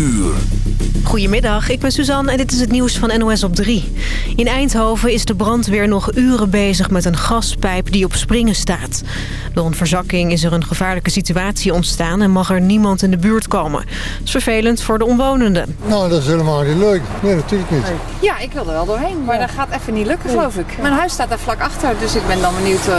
uur. Goedemiddag, ik ben Suzanne en dit is het nieuws van NOS op 3. In Eindhoven is de brandweer nog uren bezig met een gaspijp die op springen staat. Door een verzakking is er een gevaarlijke situatie ontstaan... en mag er niemand in de buurt komen. Dat is vervelend voor de omwonenden. Nou, dat is helemaal niet leuk. Nee, natuurlijk niet. Ja, ik wil er wel doorheen, maar dat gaat even niet lukken, geloof ik. Mijn huis staat daar vlak achter, dus ik ben dan benieuwd uh,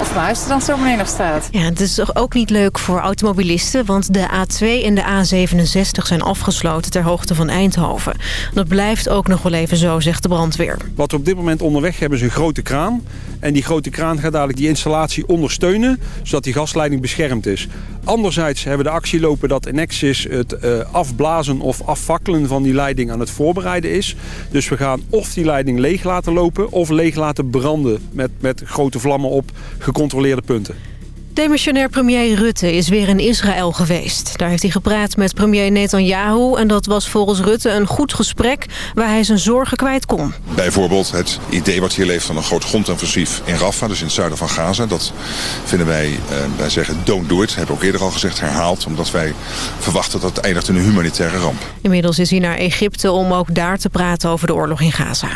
of mijn huis er dan zo meteen nog staat. Ja, het is toch ook niet leuk voor automobilisten, want de A2 en de A67 zijn afgesloten ter hoogte van Eindhoven. Dat blijft ook nog wel even zo, zegt de brandweer. Wat we op dit moment onderweg hebben is een grote kraan. En die grote kraan gaat dadelijk die installatie ondersteunen, zodat die gasleiding beschermd is. Anderzijds hebben we de actie lopen dat Enexis het uh, afblazen of afvakkelen van die leiding aan het voorbereiden is. Dus we gaan of die leiding leeg laten lopen of leeg laten branden met, met grote vlammen op gecontroleerde punten. Demissionair premier Rutte is weer in Israël geweest. Daar heeft hij gepraat met premier Netanyahu... en dat was volgens Rutte een goed gesprek waar hij zijn zorgen kwijt kon. Bijvoorbeeld het idee wat hier leeft van een groot grondoffensief in Rafah... dus in het zuiden van Gaza. Dat vinden wij, eh, wij zeggen don't do it. hebben we ook eerder al gezegd, herhaald. Omdat wij verwachten dat het eindigt in een humanitaire ramp. Inmiddels is hij naar Egypte om ook daar te praten over de oorlog in Gaza.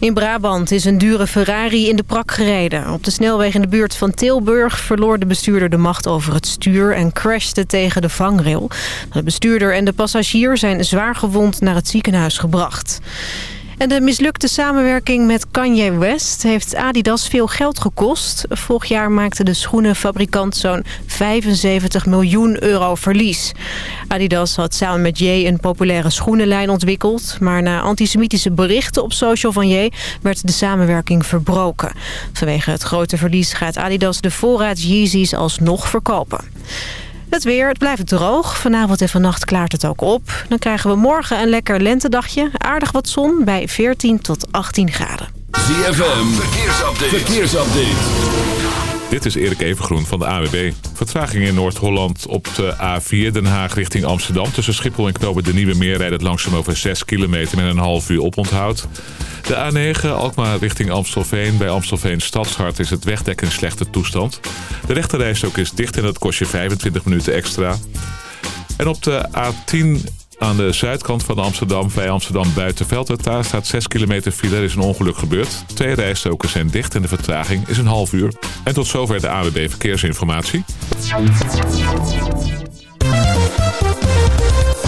In Brabant is een dure Ferrari in de prak gereden. Op de snelweg in de buurt van Tilburg verloor de bestuurder de macht over het stuur... en crashte tegen de vangrail. De bestuurder en de passagier zijn zwaar gewond naar het ziekenhuis gebracht. En de mislukte samenwerking met Kanye West heeft Adidas veel geld gekost. Vorig jaar maakte de schoenenfabrikant zo'n 75 miljoen euro verlies. Adidas had samen met Ye een populaire schoenenlijn ontwikkeld. Maar na antisemitische berichten op social van Ye werd de samenwerking verbroken. Vanwege het grote verlies gaat Adidas de voorraad Yeezys alsnog verkopen. Het weer, het blijft droog. Vanavond en vannacht klaart het ook op. Dan krijgen we morgen een lekker lentedagje. Aardig wat zon bij 14 tot 18 graden. ZFM, verkeersupdate. verkeersupdate. Dit is Erik Evengroen van de AWB. Vertraging in Noord-Holland op de A4 Den Haag richting Amsterdam. Tussen Schiphol en Knopen de Nieuwe Meer rijdt het langzaam over 6 kilometer met een half uur oponthoud. De A9 Alkmaar richting Amstelveen. Bij Amstelveen Stadshart is het wegdek in slechte toestand. De rechterrijstok is dicht en dat kost je 25 minuten extra. En op de A10 aan de zuidkant van Amsterdam, bij Amsterdam Buitenveld. Daar staat 6 kilometer file. Er is een ongeluk gebeurd. Twee rijstoken zijn dicht en de vertraging is een half uur. En tot zover de AWB Verkeersinformatie.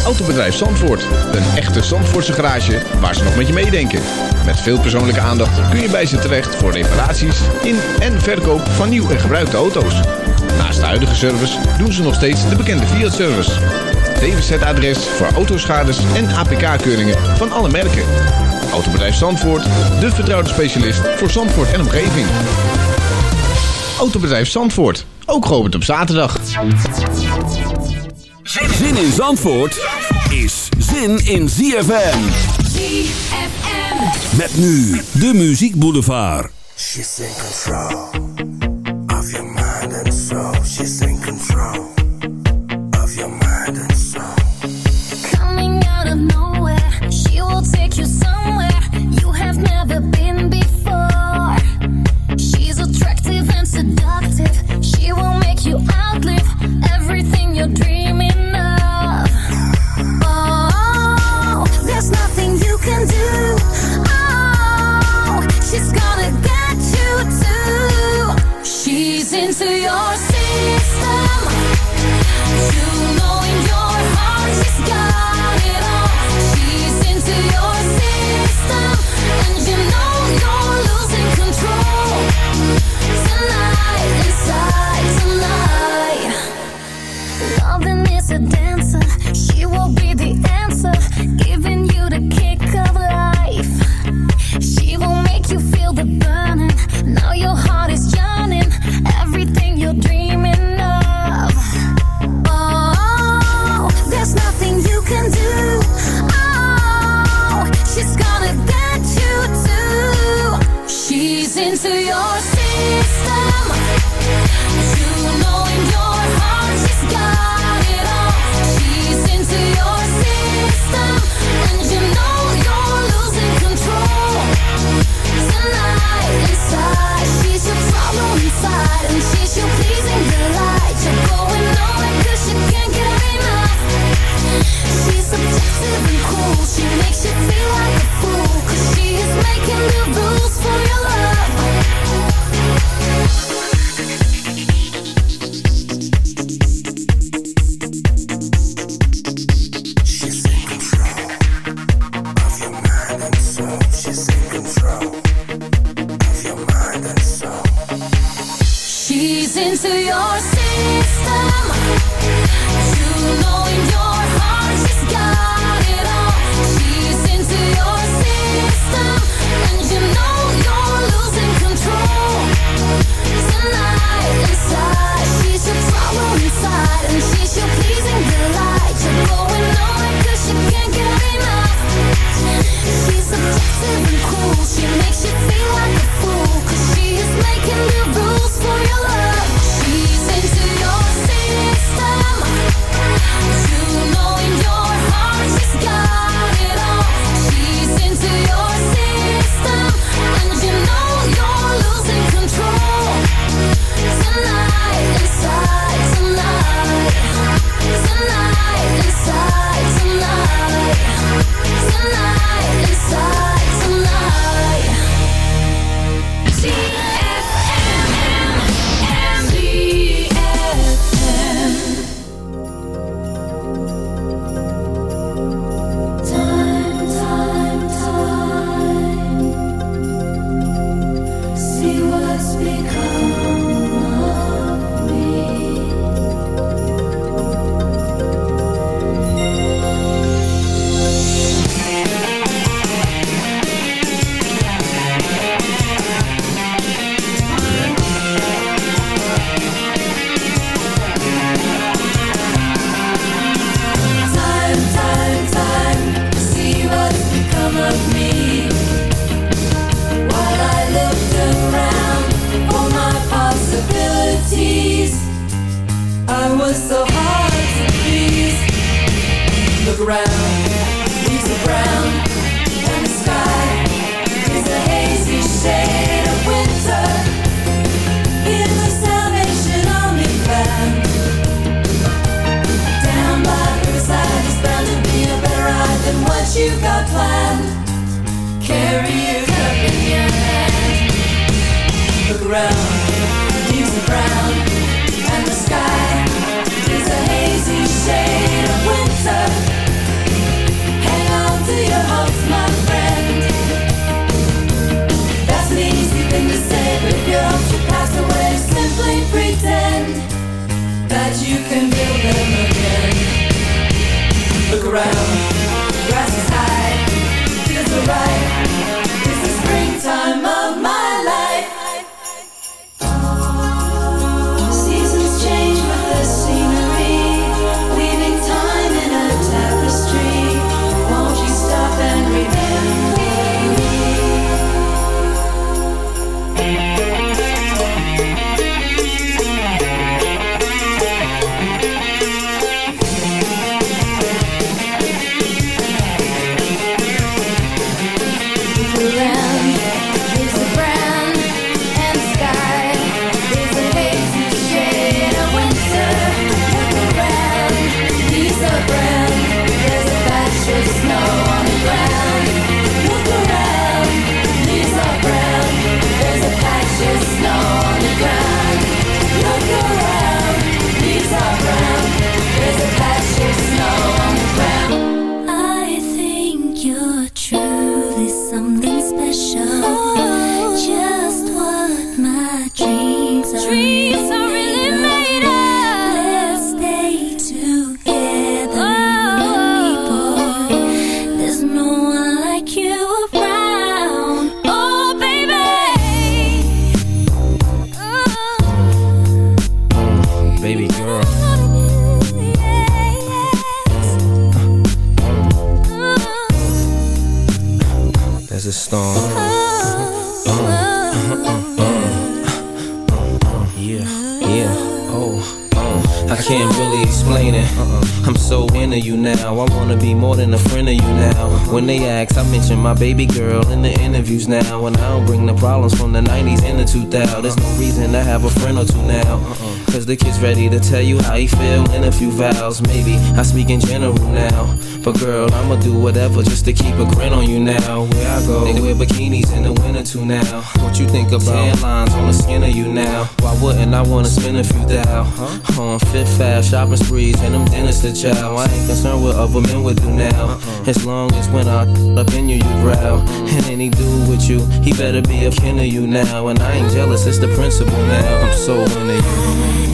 Autobedrijf Zandvoort. Een echte Zandvoortse garage waar ze nog met je meedenken. Met veel persoonlijke aandacht kun je bij ze terecht voor reparaties in en verkoop van nieuw en gebruikte auto's. Naast de huidige service doen ze nog steeds de bekende Fiat-service. DWZ-adres voor autoschades en APK-keuringen van alle merken. Autobedrijf Zandvoort, de vertrouwde specialist voor Zandvoort en omgeving. Autobedrijf Zandvoort, ook geopend op zaterdag. Zin in Zandvoort is zin in ZFM. ZFM. Met nu de Muziek Boulevard. She's in control of your mind and soul. She's in everything you're dreaming than what you've got planned. Carry your cup in your hand. Look around, the leaves are brown, and the sky is a hazy shade of winter. Hang on to your hopes, my friend. That's an easy thing to say, but if your hopes should pass away, simply pretend that you can build them again look around right a storm. Uh, uh, uh, so into you now. I wanna be more than a friend of you now. When they ask, I mention my baby girl in the interviews now. And I don't bring the problems from the 90s and the 2000s. There's no reason to have a friend or two now. Uh-uh. Cause the kid's ready to tell you how he feel in a few vows. Maybe I speak in general now. But girl, I'ma do whatever just to keep a grin on you now. Where I go, they wear bikinis in the winter too now. What you think about tan lines on the skin of you now? Why wouldn't I wanna spend a few thou? Huh? On fifth fast shopping sprees and them dinners to chow. I ain't concerned what other men would do now. Uh-uh. As long as when I up in you, you growl. And any dude with you, he better be a kin of you now. And I ain't jealous, it's the principle now. I'm so into you.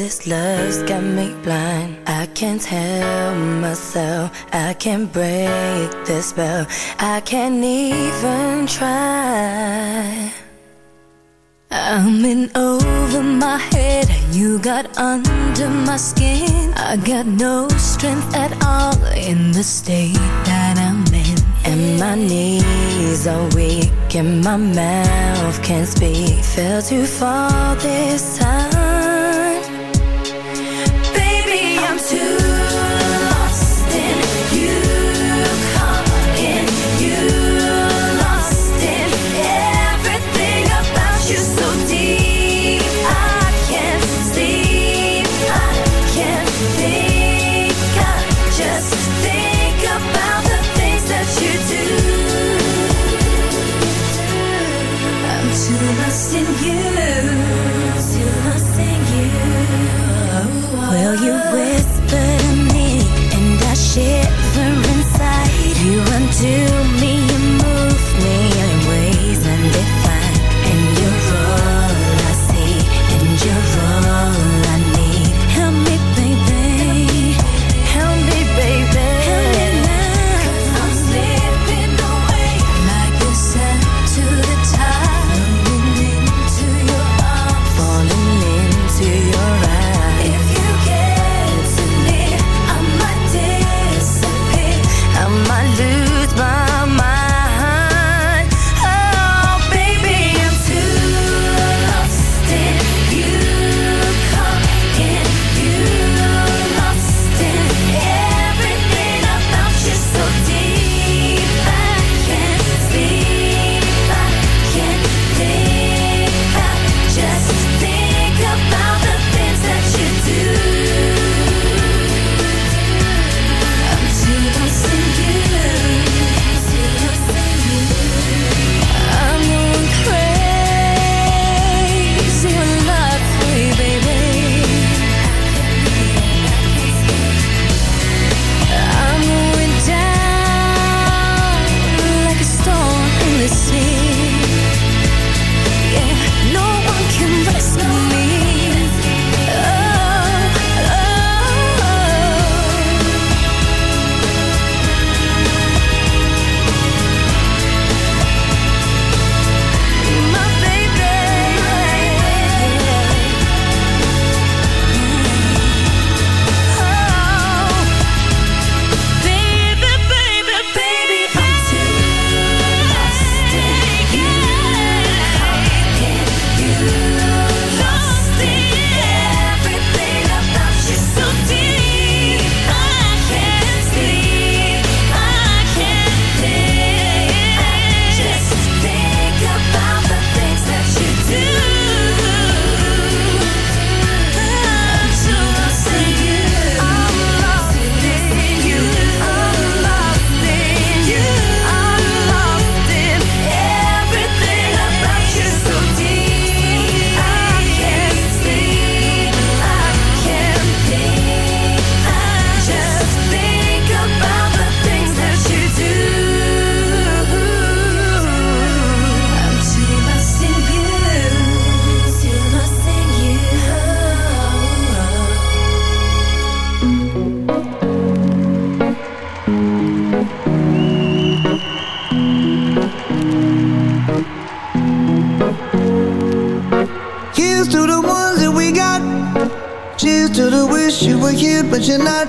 this love's got me blind. I can't help myself. I can't break the spell. I can't even try. I'm in over my head. You got under my skin. I got no strength at all in the state that I'm in. And my knees are weak, and my mouth can't speak. Fell too far this time.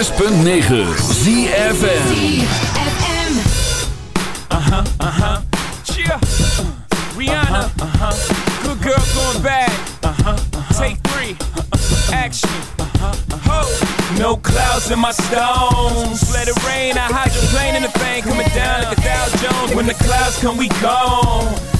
106.9 ZFM. Uh-huh, uh-huh. Yeah. Uh, Rihanna. Uh-huh. Good girl going bad. Uh-huh. Take three. Action. Uh-huh. Ho. No clouds in my stones. Let it rain. I hydroplane in the thing. Coming down like a Dow Jones. When the clouds come, we gone.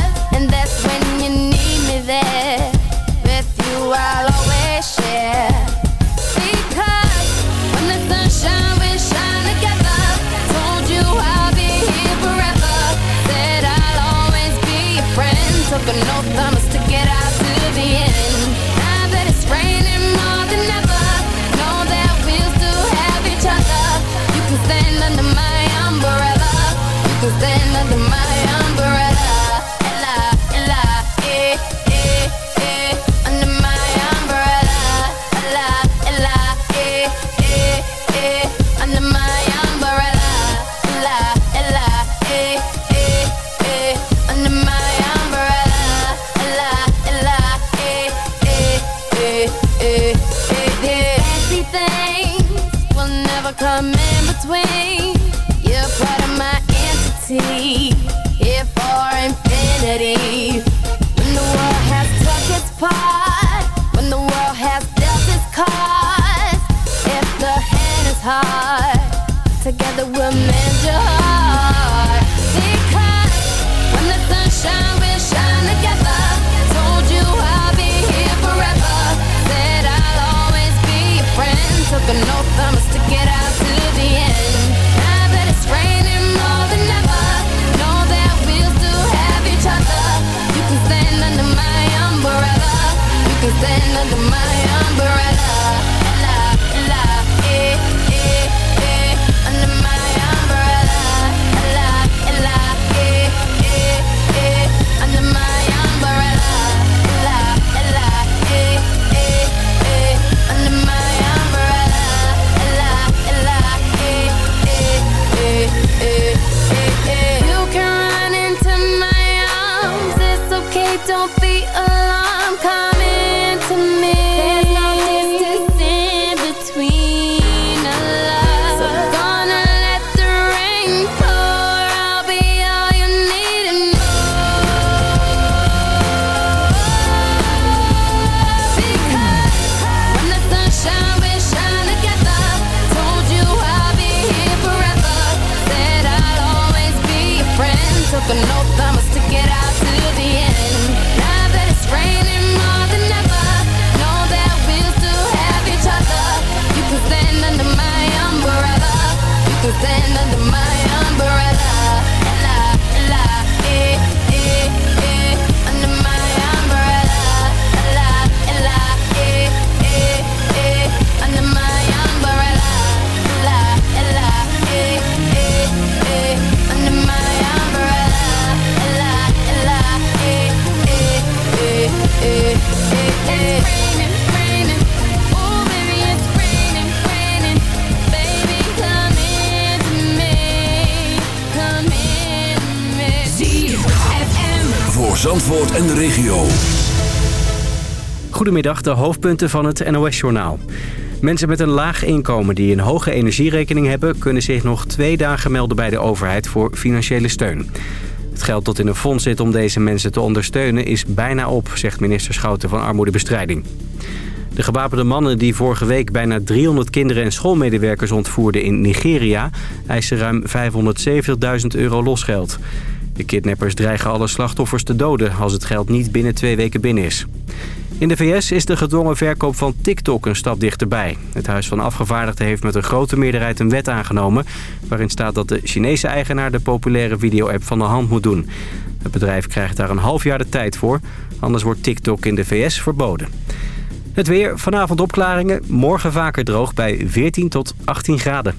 And that's when you need me there. With you, I'll always share. Because when the shine together. Told you I'll be here forever. Said I'll always be your friend. Took an oath, Together we'll mend your heart. Because when the sun shines, we'll shine together. Told you I'll be here forever. Said I'll always be your friend. Took an oath, I must stick it out to the end. Now that it's raining more than ever, know that we'll still have each other. You can stand under my umbrella. You can stand under my umbrella. Antwoord en de regio. Goedemiddag, de hoofdpunten van het NOS-journaal. Mensen met een laag inkomen die een hoge energierekening hebben... kunnen zich nog twee dagen melden bij de overheid voor financiële steun. Het geld dat in een fonds zit om deze mensen te ondersteunen... is bijna op, zegt minister Schouten van Armoedebestrijding. De gewapende mannen die vorige week bijna 300 kinderen en schoolmedewerkers ontvoerden in Nigeria... eisen ruim 570.000 euro losgeld. De kidnappers dreigen alle slachtoffers te doden als het geld niet binnen twee weken binnen is. In de VS is de gedwongen verkoop van TikTok een stap dichterbij. Het Huis van Afgevaardigden heeft met een grote meerderheid een wet aangenomen... waarin staat dat de Chinese eigenaar de populaire video-app van de hand moet doen. Het bedrijf krijgt daar een half jaar de tijd voor. Anders wordt TikTok in de VS verboden. Het weer, vanavond opklaringen, morgen vaker droog bij 14 tot 18 graden.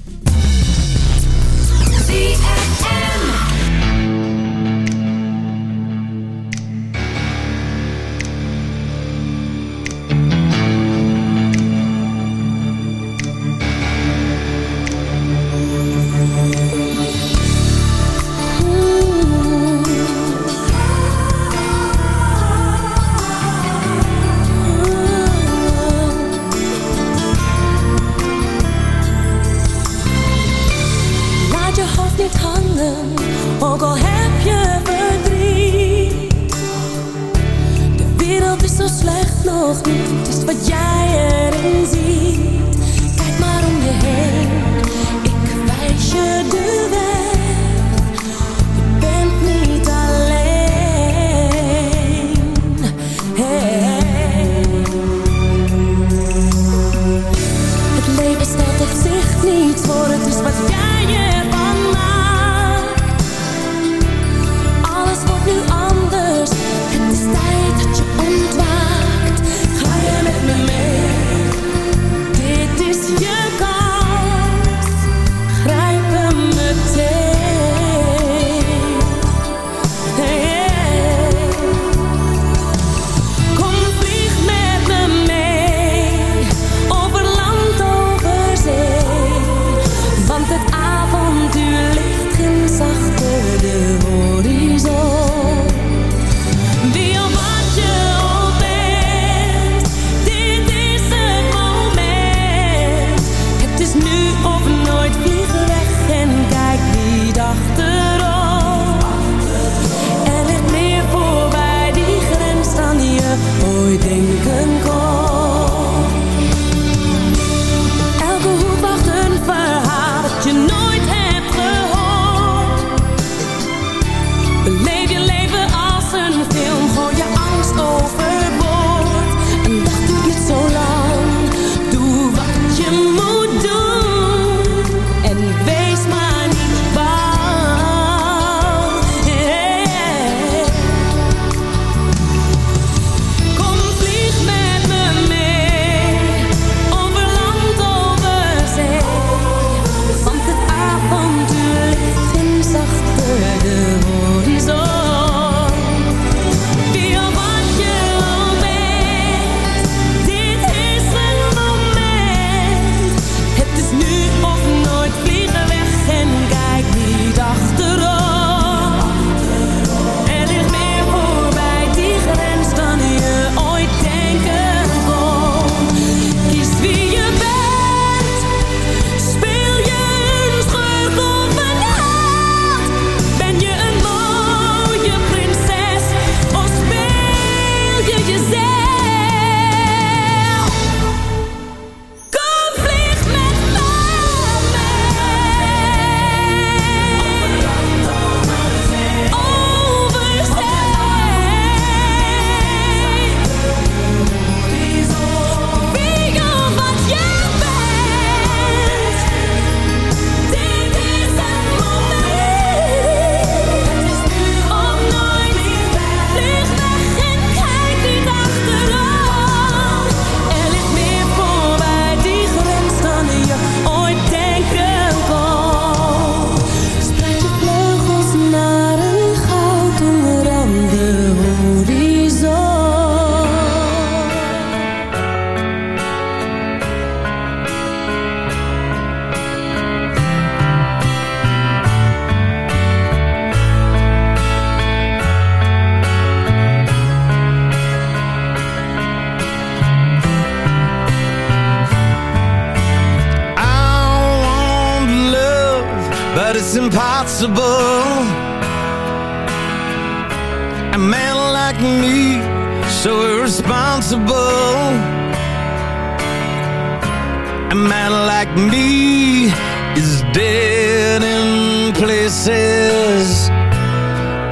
Like is dead in places.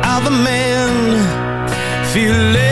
Other men feel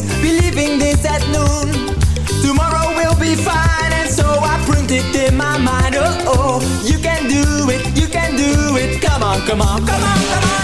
days, be this at noon. Tomorrow will be fine, and so I printed in my mind. Oh, oh, you can do it, you can do it. Come on, come on, come on, come on.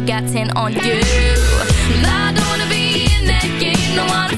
got 10 on you. I don't wanna be in that game, no one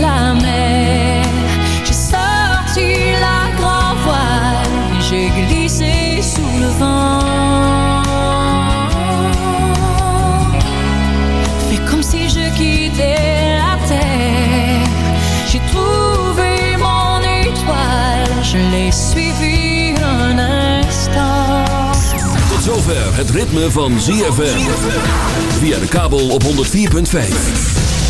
La mer. J'ai sorti la grand voile, j'ai glissé sous le vent. Fais comme si je quittais la terre. J'ai trouvé mon étoile, je l'ai suivi un instant. Tot zover het ritme van ZFM. Via de kabel op 104.5.